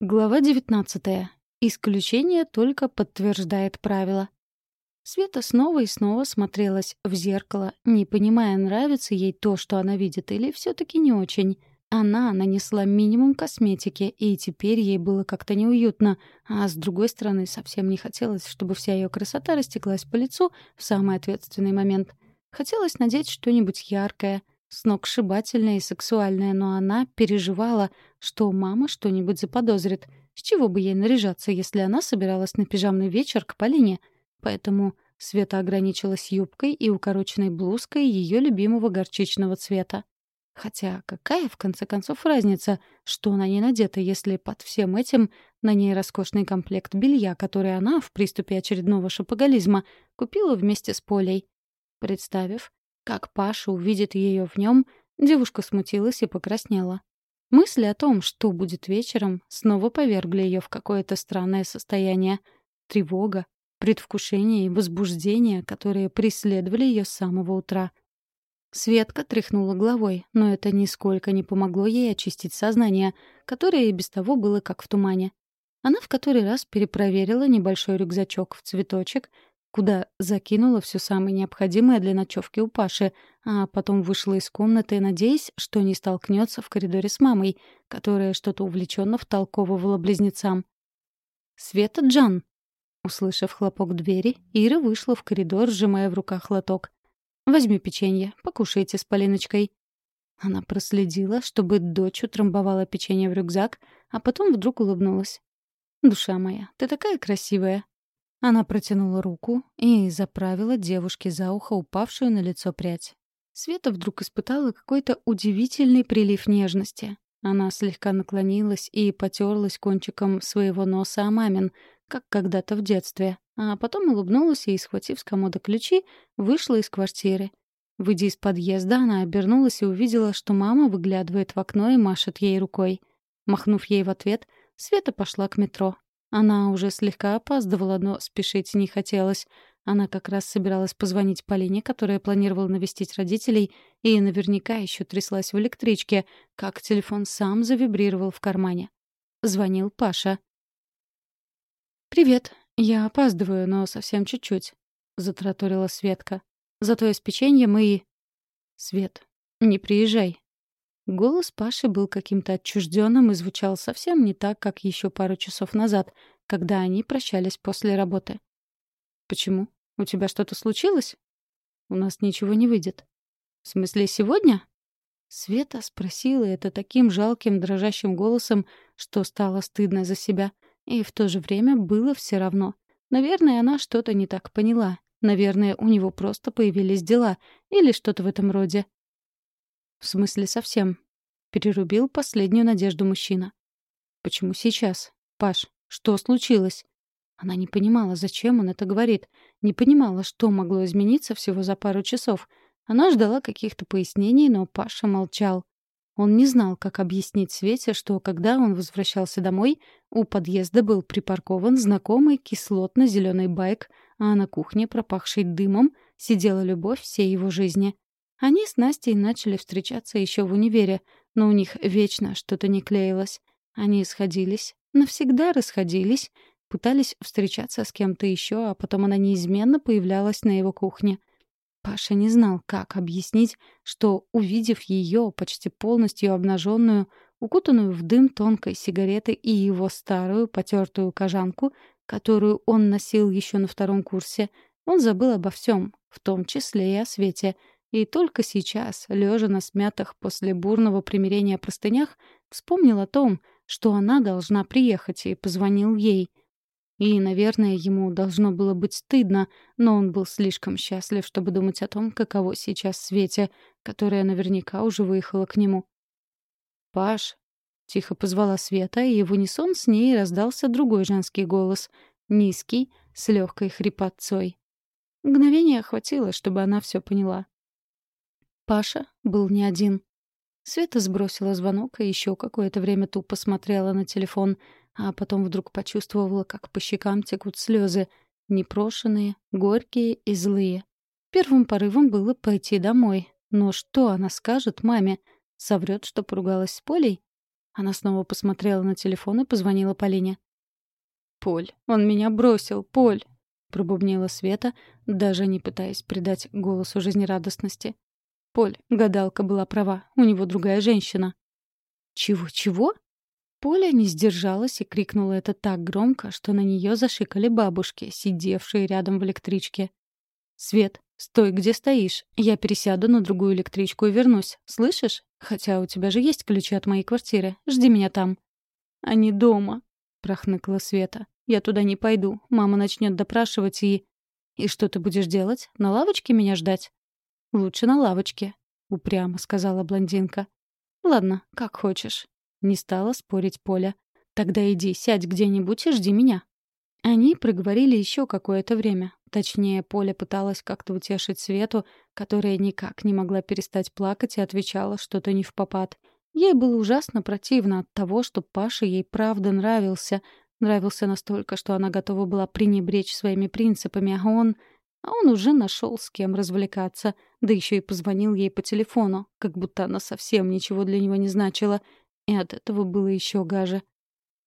Глава 19. Исключение только подтверждает правило. Света снова и снова смотрелась в зеркало, не понимая, нравится ей то, что она видит, или все таки не очень. Она нанесла минимум косметики, и теперь ей было как-то неуютно, а с другой стороны, совсем не хотелось, чтобы вся ее красота растеклась по лицу в самый ответственный момент. Хотелось надеть что-нибудь яркое — сногсшибательная и сексуальная, но она переживала, что мама что-нибудь заподозрит. С чего бы ей наряжаться, если она собиралась на пижамный вечер к Полине? Поэтому Света ограничилась юбкой и укороченной блузкой ее любимого горчичного цвета. Хотя какая, в конце концов, разница, что на ней надето, если под всем этим на ней роскошный комплект белья, который она в приступе очередного шопоголизма купила вместе с Полей. Представив, как Паша увидит ее в нем, девушка смутилась и покраснела. Мысли о том, что будет вечером, снова повергли ее в какое-то странное состояние. Тревога, предвкушение и возбуждение, которые преследовали ее с самого утра. Светка тряхнула головой, но это нисколько не помогло ей очистить сознание, которое и без того было как в тумане. Она в который раз перепроверила небольшой рюкзачок в цветочек, куда закинула все самое необходимое для ночевки у Паши, а потом вышла из комнаты, надеясь, что не столкнется в коридоре с мамой, которая что-то увлеченно втолковывала близнецам. «Света Джан!» Услышав хлопок двери, Ира вышла в коридор, сжимая в руках лоток. «Возьми печенье, покушайте с Полиночкой». Она проследила, чтобы дочь утрамбовала печенье в рюкзак, а потом вдруг улыбнулась. «Душа моя, ты такая красивая!» Она протянула руку и заправила девушке за ухо упавшую на лицо прядь. Света вдруг испытала какой-то удивительный прилив нежности. Она слегка наклонилась и потерлась кончиком своего носа о мамин, как когда-то в детстве, а потом улыбнулась и, схватив с комода ключи, вышла из квартиры. Выйдя из подъезда, она обернулась и увидела, что мама выглядывает в окно и машет ей рукой. Махнув ей в ответ, Света пошла к метро. Она уже слегка опаздывала, но спешить не хотелось. Она как раз собиралась позвонить Полине, которая планировала навестить родителей, и наверняка еще тряслась в электричке, как телефон сам завибрировал в кармане. Звонил Паша. «Привет. Я опаздываю, но совсем чуть-чуть», — затраторила Светка. «Зато из печеньем и...» «Свет, не приезжай», Голос Паши был каким-то отчужденным и звучал совсем не так, как еще пару часов назад, когда они прощались после работы. «Почему? У тебя что-то случилось?» «У нас ничего не выйдет». «В смысле, сегодня?» Света спросила это таким жалким, дрожащим голосом, что стало стыдно за себя. И в то же время было все равно. Наверное, она что-то не так поняла. Наверное, у него просто появились дела. Или что-то в этом роде. «В смысле совсем?» — перерубил последнюю надежду мужчина. «Почему сейчас? Паш, что случилось?» Она не понимала, зачем он это говорит. Не понимала, что могло измениться всего за пару часов. Она ждала каких-то пояснений, но Паша молчал. Он не знал, как объяснить Свете, что, когда он возвращался домой, у подъезда был припаркован знакомый кислотно-зеленый байк, а на кухне, пропахшей дымом, сидела любовь всей его жизни. Они с Настей начали встречаться еще в универе, но у них вечно что-то не клеилось. Они сходились, навсегда расходились, пытались встречаться с кем-то еще, а потом она неизменно появлялась на его кухне. Паша не знал, как объяснить, что, увидев ее почти полностью обнаженную, укутанную в дым тонкой сигареты и его старую потертую кожанку, которую он носил еще на втором курсе, он забыл обо всем, в том числе и о свете — и только сейчас, лежа на смятых после бурного примирения простынях, вспомнил о том, что она должна приехать, и позвонил ей. И, наверное, ему должно было быть стыдно, но он был слишком счастлив, чтобы думать о том, каково сейчас Свете, которая наверняка уже выехала к нему. «Паш», — тихо позвала Света, и в унисон с ней раздался другой женский голос, низкий, с легкой хрипотцой. Мгновение хватило, чтобы она все поняла. Паша был не один. Света сбросила звонок и еще какое-то время тупо смотрела на телефон, а потом вдруг почувствовала, как по щекам текут слезы, непрошенные, горькие и злые. Первым порывом было пойти домой. Но что она скажет маме? Соврет, что поругалась с Полей? Она снова посмотрела на телефон и позвонила Полине. «Поль, он меня бросил, Поль!» — пробубнила Света, даже не пытаясь придать голосу жизнерадостности. «Поль, гадалка была права, у него другая женщина». «Чего-чего?» Поля не сдержалась и крикнула это так громко, что на нее зашикали бабушки, сидевшие рядом в электричке. «Свет, стой, где стоишь. Я пересяду на другую электричку и вернусь. Слышишь? Хотя у тебя же есть ключи от моей квартиры. Жди меня там». «Они дома», — прохныкла Света. «Я туда не пойду. Мама начнет допрашивать и...» «И что ты будешь делать? На лавочке меня ждать?» «Лучше на лавочке», — упрямо сказала блондинка. «Ладно, как хочешь». Не стала спорить Поля. «Тогда иди, сядь где-нибудь и жди меня». Они проговорили еще какое-то время. Точнее, Поля пыталась как-то утешить Свету, которая никак не могла перестать плакать и отвечала что-то не в попад. Ей было ужасно противно от того, что Паша ей правда нравился. Нравился настолько, что она готова была пренебречь своими принципами, а он... А он уже нашел с кем развлекаться, да еще и позвонил ей по телефону, как будто она совсем ничего для него не значила — и от этого было еще гаже.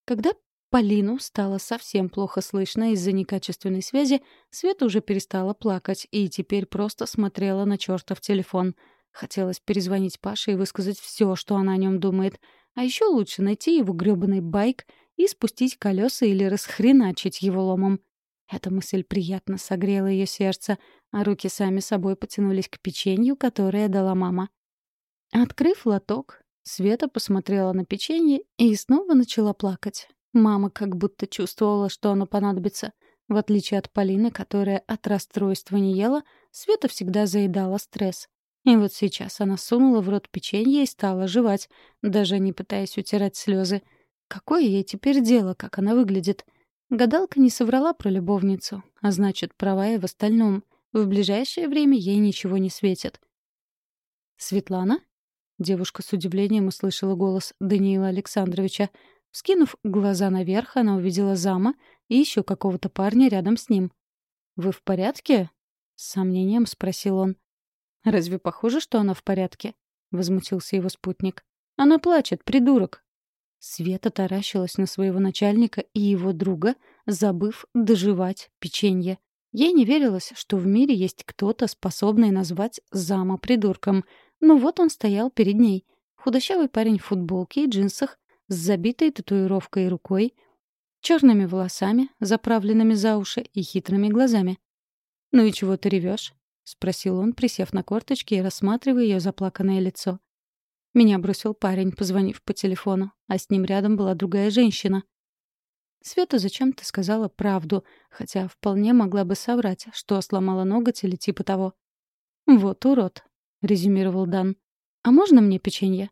Когда Полину стало совсем плохо слышно из-за некачественной связи, Света уже перестала плакать и теперь просто смотрела на чертов телефон. Хотелось перезвонить Паше и высказать все, что она о нем думает. А еще лучше найти его грёбаный байк и спустить колеса или расхреначить его ломом. Эта мысль приятно согрела ее сердце, а руки сами собой потянулись к печенью, которое дала мама. Открыв лоток, Света посмотрела на печенье и снова начала плакать. Мама как будто чувствовала, что оно понадобится. В отличие от Полины, которая от расстройства не ела, Света всегда заедала стресс. И вот сейчас она сунула в рот печенье и стала жевать, даже не пытаясь утирать слезы. Какое ей теперь дело, как она выглядит? Гадалка не соврала про любовницу, а значит, права и в остальном. В ближайшее время ей ничего не светит. «Светлана?» Девушка с удивлением услышала голос Даниила Александровича. Скинув глаза наверх, она увидела зама и еще какого-то парня рядом с ним. «Вы в порядке?» — с сомнением спросил он. «Разве похоже, что она в порядке?» — возмутился его спутник. «Она плачет, придурок!» Света таращилась на своего начальника и его друга, забыв доживать печенье. Ей не верилось, что в мире есть кто-то, способный назвать зама придурком — ну вот он стоял перед ней. Худощавый парень в футболке и джинсах, с забитой татуировкой рукой, черными волосами, заправленными за уши и хитрыми глазами. «Ну и чего ты ревешь?» — спросил он, присев на корточки и рассматривая ее заплаканное лицо. Меня бросил парень, позвонив по телефону, а с ним рядом была другая женщина. Света зачем-то сказала правду, хотя вполне могла бы соврать, что сломала ноготь или типа того. «Вот урод», — резюмировал Дан. «А можно мне печенье?»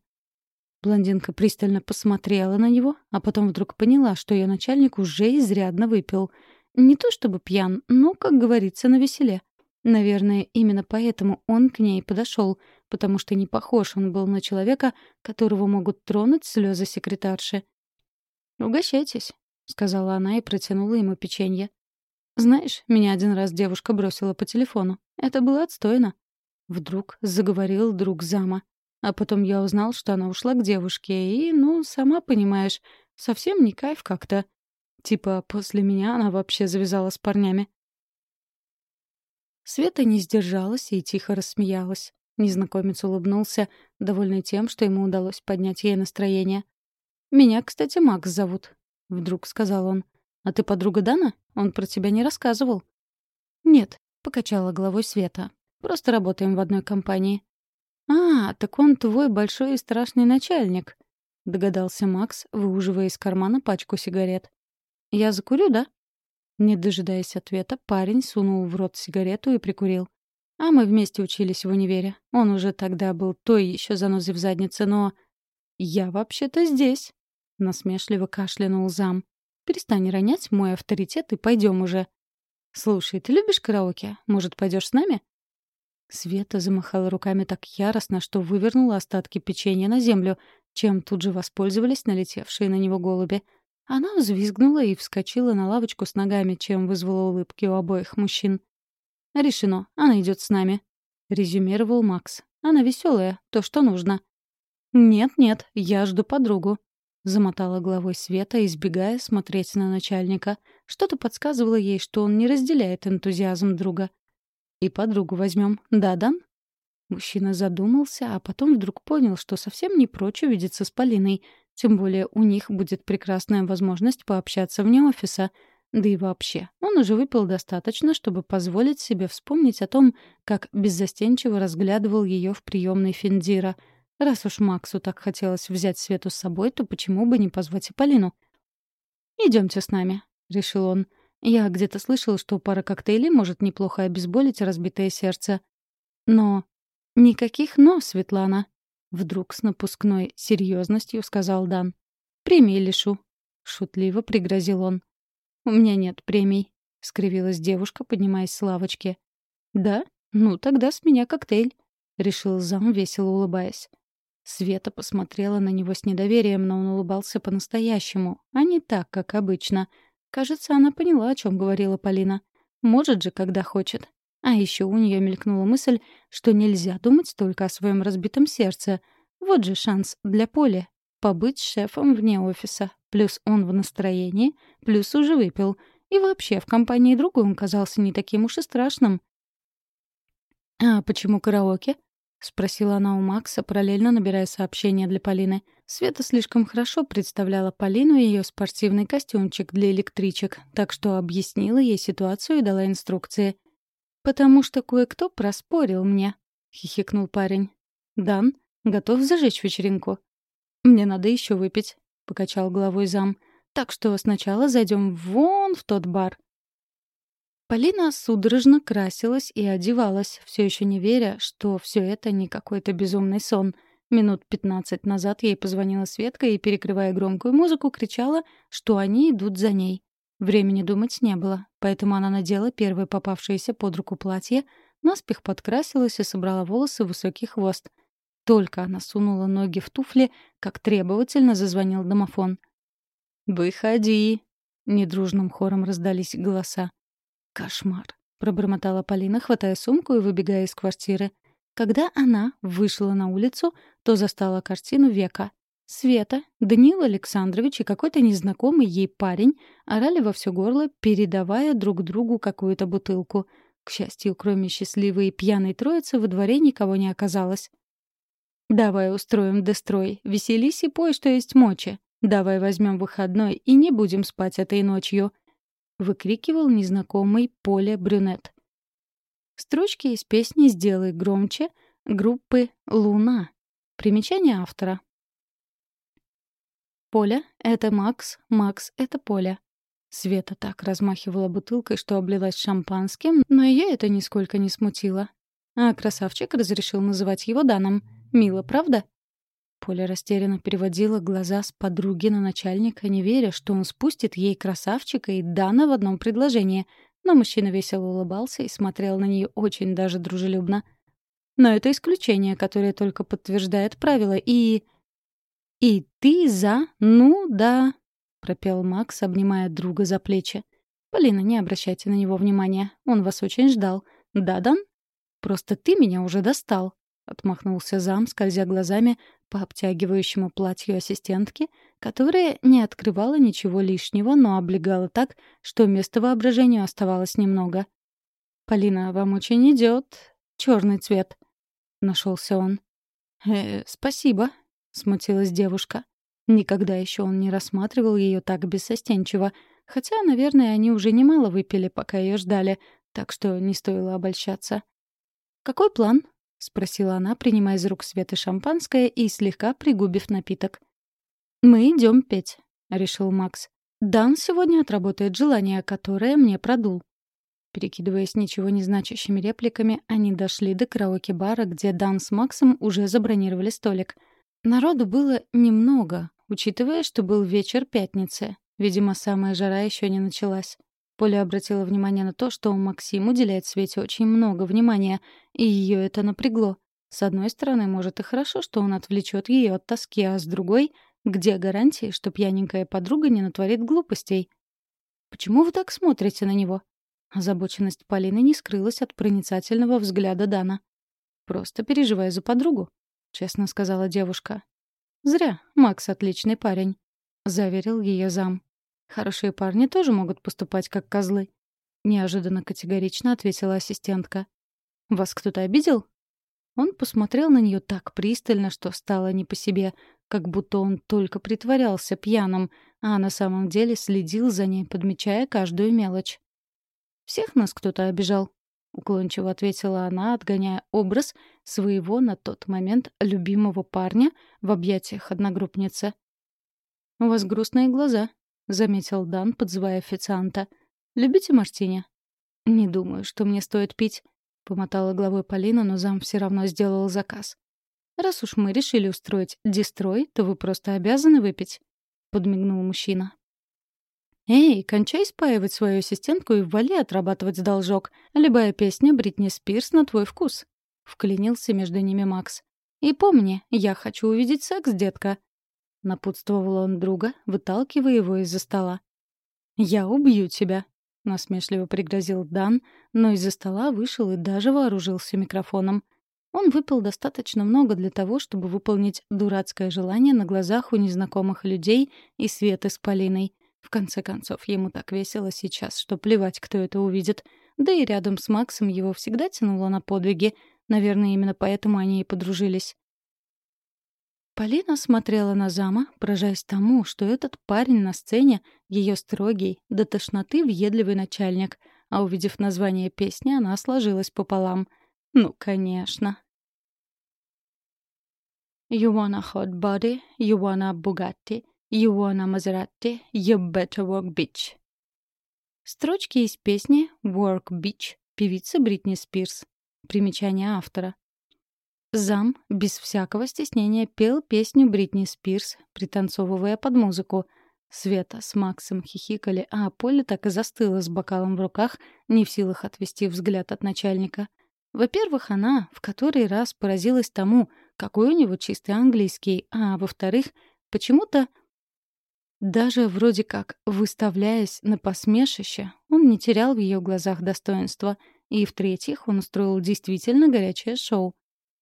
Блондинка пристально посмотрела на него, а потом вдруг поняла, что ее начальник уже изрядно выпил. Не то чтобы пьян, но, как говорится, на веселе. Наверное, именно поэтому он к ней подошел, потому что не похож он был на человека, которого могут тронуть слезы секретарши. «Угощайтесь», — сказала она и протянула ему печенье. «Знаешь, меня один раз девушка бросила по телефону. Это было отстойно. Вдруг заговорил друг зама. А потом я узнал, что она ушла к девушке, и, ну, сама понимаешь, совсем не кайф как-то. Типа, после меня она вообще завязала с парнями. Света не сдержалась и тихо рассмеялась. Незнакомец улыбнулся, довольный тем, что ему удалось поднять ей настроение. «Меня, кстати, Макс зовут», — вдруг сказал он. «А ты подруга Дана? Он про тебя не рассказывал». «Нет», — покачала головой Света. Просто работаем в одной компании». «А, так он твой большой и страшный начальник», — догадался Макс, выуживая из кармана пачку сигарет. «Я закурю, да?» Не дожидаясь ответа, парень сунул в рот сигарету и прикурил. А мы вместе учились в универе. Он уже тогда был той еще занозой в заднице, но... «Я вообще-то здесь», — насмешливо кашлянул зам. «Перестань ронять мой авторитет и пойдем уже». «Слушай, ты любишь караоке? Может, пойдешь с нами?» Света замахала руками так яростно, что вывернула остатки печенья на землю, чем тут же воспользовались налетевшие на него голуби. Она взвизгнула и вскочила на лавочку с ногами, чем вызвала улыбки у обоих мужчин. «Решено, она идет с нами», — резюмировал Макс. «Она веселая, то, что нужно». «Нет-нет, я жду подругу», Замотала головой Света, избегая смотреть на начальника. Что-то подсказывало ей, что он не разделяет энтузиазм друга. «И подругу возьмем, да, Дан?» Мужчина задумался, а потом вдруг понял, что совсем не прочь увидеться с Полиной. Тем более у них будет прекрасная возможность пообщаться вне офиса. Да и вообще, он уже выпил достаточно, чтобы позволить себе вспомнить о том, как беззастенчиво разглядывал ее в приемной Финдира — Раз уж Максу так хотелось взять Свету с собой, то почему бы не позвать и Полину? «Идемте с нами», — решил он. «Я где-то слышал, что пара коктейлей может неплохо обезболить разбитое сердце». «Но...» «Никаких «но», Светлана», — вдруг с напускной серьезностью сказал Дан. «Премии лишу», — шутливо пригрозил он. «У меня нет премий», — скривилась девушка, поднимаясь с лавочки. «Да? Ну, тогда с меня коктейль», — решил зам, весело улыбаясь. Света посмотрела на него с недоверием, но он улыбался по-настоящему, а не так, как обычно. Кажется, она поняла, о чем говорила Полина. Может же, когда хочет. А еще у нее мелькнула мысль, что нельзя думать только о своем разбитом сердце. Вот же шанс для Поли. Побыть шефом вне офиса. Плюс он в настроении, плюс уже выпил. И вообще, в компании другой он казался не таким уж и страшным. «А почему караоке?» — спросила она у Макса, параллельно набирая сообщение для Полины. Света слишком хорошо представляла Полину и ее спортивный костюмчик для электричек, так что объяснила ей ситуацию и дала инструкции. «Потому что кое-кто проспорил мне», — хихикнул парень. «Дан, готов зажечь вечеринку?» «Мне надо еще выпить», — покачал головой зам. «Так что сначала зайдем вон в тот бар». Полина судорожно красилась и одевалась, все еще не веря, что все это не какой-то безумный сон. Минут пятнадцать назад ей позвонила Светка и, перекрывая громкую музыку, кричала, что они идут за ней. Времени думать не было, поэтому она надела первое попавшееся под руку платье, наспех подкрасилась и собрала волосы в высокий хвост. Только она сунула ноги в туфли, как требовательно зазвонил домофон. «Выходи!» — недружным хором раздались голоса. «Кошмар», — пробормотала Полина, хватая сумку и выбегая из квартиры. Когда она вышла на улицу, то застала картину века. Света, Даниил Александрович и какой-то незнакомый ей парень орали во все горло, передавая друг другу какую-то бутылку. К счастью, кроме счастливой и пьяной троицы, во дворе никого не оказалось. «Давай устроим дестрой, веселись и пой, что есть мочи. Давай возьмем выходной и не будем спать этой ночью», — выкрикивал незнакомый Поле Брюнет. Строчки из песни «Сделай громче» группы «Луна». Примечание автора. Поля — это Макс, Макс — это Поля. Света так размахивала бутылкой, что облилась шампанским, но ее это нисколько не смутило. А красавчик разрешил называть его Даном. Мило, правда? Поля растерянно переводила глаза с подруги на начальника, не веря, что он спустит ей красавчика и Дана в одном предложении. Но мужчина весело улыбался и смотрел на нее очень даже дружелюбно. Но это исключение, которое только подтверждает правила, и... «И ты за... ну да...» — пропел Макс, обнимая друга за плечи. «Полина, не обращайте на него внимания. Он вас очень ждал. Да, Дан? Просто ты меня уже достал». — отмахнулся зам, скользя глазами по обтягивающему платью ассистентки, которая не открывала ничего лишнего, но облегала так, что места воображению оставалось немного. «Полина, вам очень идет черный цвет», — нашелся он. «Э, спасибо», — смутилась девушка. Никогда еще он не рассматривал ее так бессостенчиво, хотя, наверное, они уже немало выпили, пока ее ждали, так что не стоило обольщаться. «Какой план?» — спросила она, принимая из рук Светы шампанское и слегка пригубив напиток. «Мы идем петь», — решил Макс. «Дан сегодня отработает желание, которое мне продул». Перекидываясь ничего не значащими репликами, они дошли до караоке-бара, где Дан с Максом уже забронировали столик. Народу было немного, учитывая, что был вечер пятницы. Видимо, самая жара еще не началась. Поля обратила внимание на то, что Максим уделяет Свете очень много внимания, и ее это напрягло. С одной стороны, может и хорошо, что он отвлечет ее от тоски, а с другой, где гарантии, что пьяненькая подруга не натворит глупостей? «Почему вы так смотрите на него?» Озабоченность Полины не скрылась от проницательного взгляда Дана. «Просто переживаю за подругу», — честно сказала девушка. «Зря. Макс отличный парень. — заверил ее зам. «Хорошие парни тоже могут поступать как козлы», — неожиданно категорично ответила ассистентка. «Вас кто-то обидел?» Он посмотрел на нее так пристально, что стало не по себе, как будто он только притворялся пьяным, а на самом деле следил за ней, подмечая каждую мелочь. «Всех нас кто-то обижал», — уклончиво ответила она, отгоняя образ своего на тот момент любимого парня в объятиях одногруппницы. «У вас грустные глаза», — заметил Дан, подзывая официанта. «Любите мартини?» «Не думаю, что мне стоит пить», — помотала головой Полина, но зам все равно сделал заказ. «Раз уж мы решили устроить дестрой, то вы просто обязаны выпить», — подмигнул мужчина. «Эй, кончай спаивать свою ассистентку и ввали отрабатывать должок. Любая песня Бритни Спирс на твой вкус», — вклинился между ними Макс. «И помни, я хочу увидеть секс, детка». Напутствовал он друга, выталкивая его из-за стола. «Я убью тебя», — насмешливо пригрозил Дан, но из-за стола вышел и даже вооружился микрофоном. Он выпил достаточно много для того, чтобы выполнить дурацкое желание на глазах у незнакомых людей и Светы с Полиной. В конце концов, ему так весело сейчас, что плевать, кто это увидит. Да и рядом с Максом его всегда тянуло на подвиги. Наверное, именно поэтому они и подружились. Полина смотрела на зама, поражаясь тому, что этот парень на сцене — ее строгий, до тошноты въедливый начальник, а увидев название песни, она сложилась пополам. Ну, конечно. You want a hot body, you want a Bugatti, you want a Maserati, you better work bitch. Строчки из песни «Work Bitch» певицы Бритни Спирс. Примечание автора. Зам без всякого стеснения пел песню Бритни Спирс, пританцовывая под музыку. Света с Максом хихикали, а Поля так и застыла с бокалом в руках, не в силах отвести взгляд от начальника. Во-первых, она в который раз поразилась тому, какой у него чистый английский, а во-вторых, почему-то даже вроде как выставляясь на посмешище, он не терял в ее глазах достоинства, и в-третьих, он устроил действительно горячее шоу.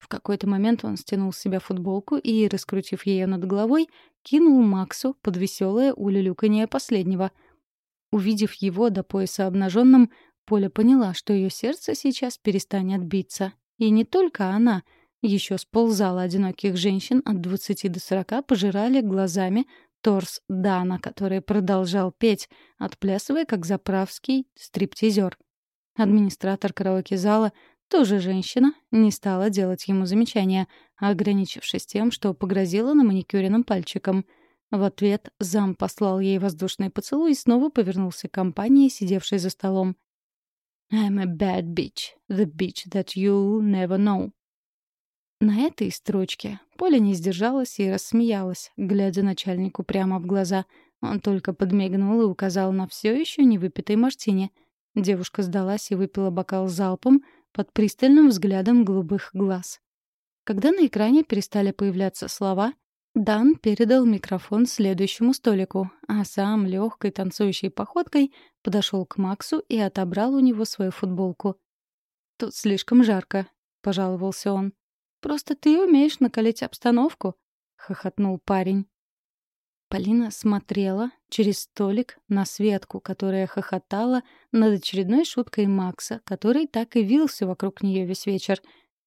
В какой-то момент он стянул с себя футболку и, раскрутив ее над головой, кинул Максу под веселое улюлюканье последнего. Увидев его до пояса обнаженным, Поля поняла, что ее сердце сейчас перестанет биться. И не только она — еще с ползала одиноких женщин от 20 до 40 пожирали глазами торс Дана, который продолжал петь, отплясывая как заправский стриптизер. Администратор караоке-зала, тоже женщина, не стала делать ему замечания, ограничившись тем, что погрозила на маникюренным пальчиком. В ответ зам послал ей воздушный поцелуй и снова повернулся к компании, сидевшей за столом. «I'm a bad bitch, the bitch that you'll never know», на этой строчке Поля не сдержалась и рассмеялась, глядя начальнику прямо в глаза. Он только подмигнул и указал на все еще не выпитой мартине. Девушка сдалась и выпила бокал залпом под пристальным взглядом голубых глаз. Когда на экране перестали появляться слова, Дан передал микрофон следующему столику, а сам легкой танцующей походкой подошел к Максу и отобрал у него свою футболку. «Тут слишком жарко», — пожаловался он. Просто ты умеешь накалить обстановку», — хохотнул парень. Полина смотрела через столик на Светку, которая хохотала над очередной шуткой Макса, который так и вился вокруг нее весь вечер.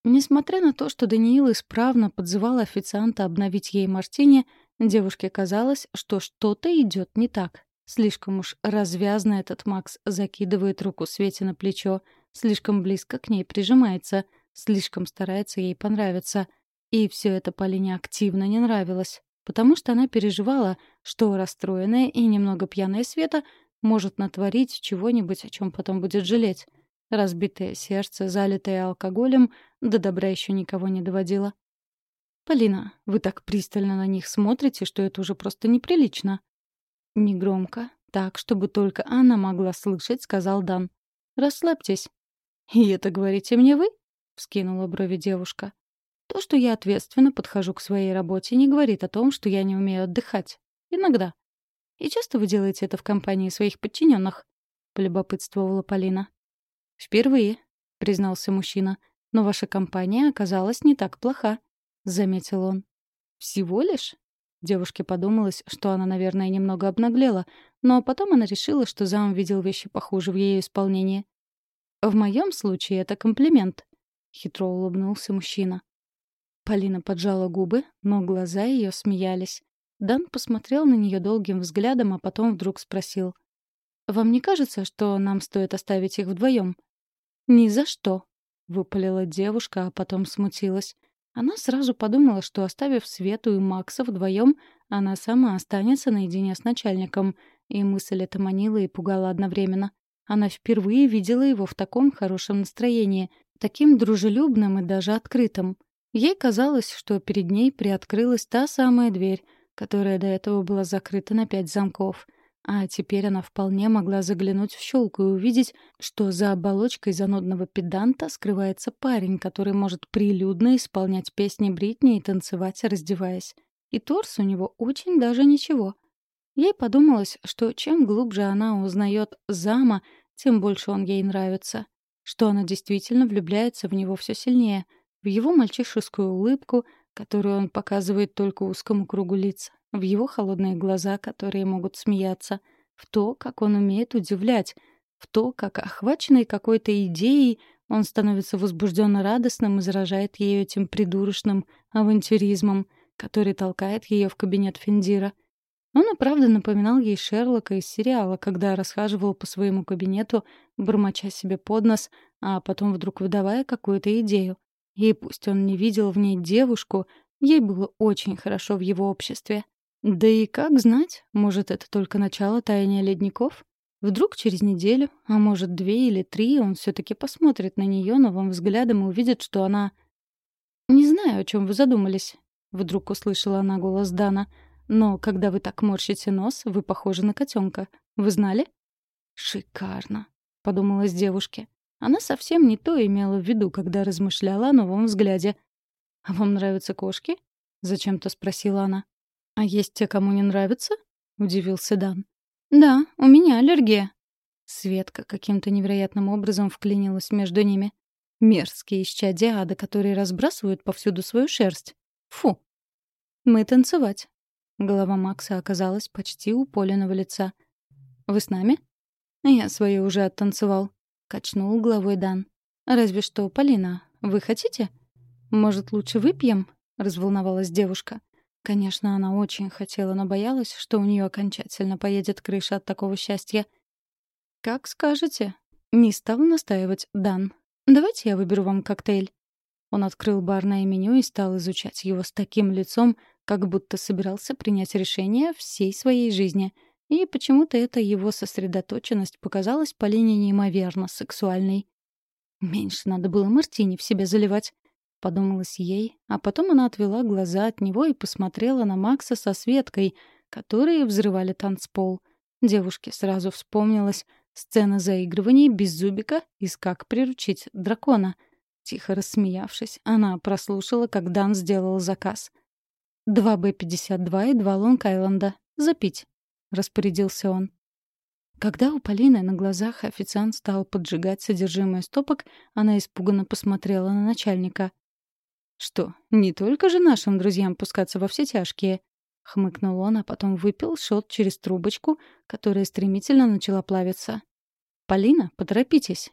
Несмотря на то, что Даниил исправно подзывал официанта обновить ей мартини, девушке казалось, что что-то идет не так. Слишком уж развязно этот Макс закидывает руку Свете на плечо, слишком близко к ней прижимается — слишком старается ей понравиться. И все это Полине активно не нравилось, потому что она переживала, что расстроенная и немного пьяная Света может натворить чего-нибудь, о чем потом будет жалеть. Разбитое сердце, залитое алкоголем, до добра еще никого не доводило. «Полина, вы так пристально на них смотрите, что это уже просто неприлично». Негромко, так, чтобы только она могла слышать, сказал Дан. «Расслабьтесь». «И это говорите мне вы?» — вскинула брови девушка. «То, что я ответственно подхожу к своей работе, не говорит о том, что я не умею отдыхать. Иногда. И часто вы делаете это в компании своих подчиненных?» — полюбопытствовала Полина. «Впервые», — признался мужчина. «Но ваша компания оказалась не так плоха», — заметил он. «Всего лишь?» Девушке подумалось, что она, наверное, немного обнаглела, но потом она решила, что зам видел вещи похуже в ее исполнении. «В моем случае это комплимент», — хитро улыбнулся мужчина. Полина поджала губы, но глаза ее смеялись. Дан посмотрел на нее долгим взглядом, а потом вдруг спросил. «Вам не кажется, что нам стоит оставить их вдвоем?» «Ни за что», — выпалила девушка, а потом смутилась. Она сразу подумала, что, оставив Свету и Макса вдвоем, она сама останется наедине с начальником, и мысль эта манила и пугала одновременно. Она впервые видела его в таком хорошем настроении, таким дружелюбным и даже открытым. Ей казалось, что перед ней приоткрылась та самая дверь, которая до этого была закрыта на пять замков. А теперь она вполне могла заглянуть в щелку и увидеть, что за оболочкой занудного педанта скрывается парень, который может прилюдно исполнять песни Бритни и танцевать, раздеваясь. И торс у него очень даже ничего. Ей подумалось, что чем глубже она узнает зама, тем больше он ей нравится. Что она действительно влюбляется в него все сильнее — в его мальчишескую улыбку, которую он показывает только узкому кругу лиц, в его холодные глаза, которые могут смеяться, в то, как он умеет удивлять, в то, как, охваченный какой-то идеей, он становится возбужденно радостным и заражает ее этим придурочным авантюризмом, который толкает ее в кабинет Финдира. Он и правда напоминал ей Шерлока из сериала, когда расхаживал по своему кабинету, бормоча себе под нос, а потом вдруг выдавая какую-то идею. И пусть он не видел в ней девушку, ей было очень хорошо в его обществе. Да и как знать, может, это только начало таяния ледников? Вдруг через неделю, а может, две или три, он все таки посмотрит на нее новым взглядом и увидит, что она... «Не знаю, о чем вы задумались», — вдруг услышала она голос Дана. «Но когда вы так морщите нос, вы похожи на котенка. Вы знали?» «Шикарно», — подумалась девушке. Она совсем не то имела в виду, когда размышляла о новом взгляде. «А вам нравятся кошки?» — зачем-то спросила она. «А есть те, кому не нравятся?» — удивился Дан. «Да, у меня аллергия». Светка каким-то невероятным образом вклинилась между ними. Мерзкие исчадия ада, которые разбрасывают повсюду свою шерсть. Фу. «Мы танцевать». Голова Макса оказалась почти у Полиного лица. «Вы с нами?» «Я свое уже оттанцевал», — качнул головой Дан. «Разве что, Полина, вы хотите?» «Может, лучше выпьем?» — разволновалась девушка. Конечно, она очень хотела, но боялась, что у нее окончательно поедет крыша от такого счастья. «Как скажете». Не стал настаивать Дан. «Давайте я выберу вам коктейль». Он открыл барное меню и стал изучать его с таким лицом, как будто собирался принять решение всей своей жизни — и почему-то эта его сосредоточенность показалась Полине неимоверно сексуальной. «Меньше надо было мартини в себя заливать», — подумалось ей, а потом она отвела глаза от него и посмотрела на Макса со Светкой, которые взрывали танцпол. Девушке сразу вспомнилась сцена заигрываний без зубика из «Как приручить дракона». Тихо рассмеявшись, она прослушала, как Дан сделал заказ. «Два Б-52 и два Лонг-Айленда. Запить». — распорядился он. Когда у Полины на глазах официант стал поджигать содержимое стопок, она испуганно посмотрела на начальника. «Что, не только же нашим друзьям пускаться во все тяжкие?» — хмыкнул он, а потом выпил шот через трубочку, которая стремительно начала плавиться. «Полина, поторопитесь!»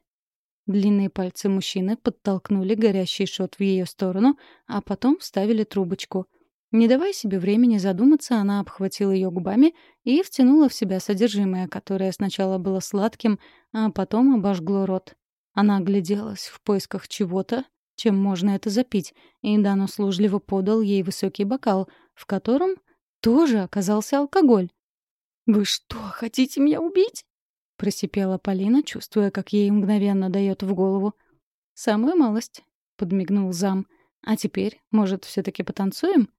Длинные пальцы мужчины подтолкнули горящий шот в ее сторону, а потом вставили трубочку. Не давая себе времени задуматься, она обхватила ее губами и втянула в себя содержимое, которое сначала было сладким, а потом обожгло рот. Она огляделась в поисках чего-то, чем можно это запить, и Дан услужливо подал ей высокий бокал, в котором тоже оказался алкоголь. «Вы что, хотите меня убить?» — просипела Полина, чувствуя, как ей мгновенно дает в голову. «Самую малость», — подмигнул зам. «А теперь, может, все таки потанцуем?»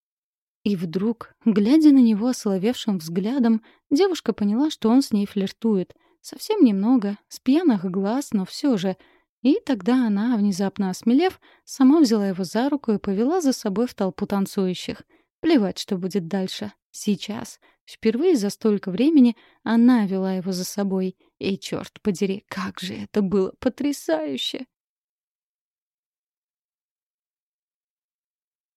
И вдруг, глядя на него осоловевшим взглядом, девушка поняла, что он с ней флиртует. Совсем немного, с пьяных глаз, но все же. И тогда она, внезапно осмелев, сама взяла его за руку и повела за собой в толпу танцующих. Плевать, что будет дальше. Сейчас. Впервые за столько времени она вела его за собой. И, черт подери, как же это было потрясающе!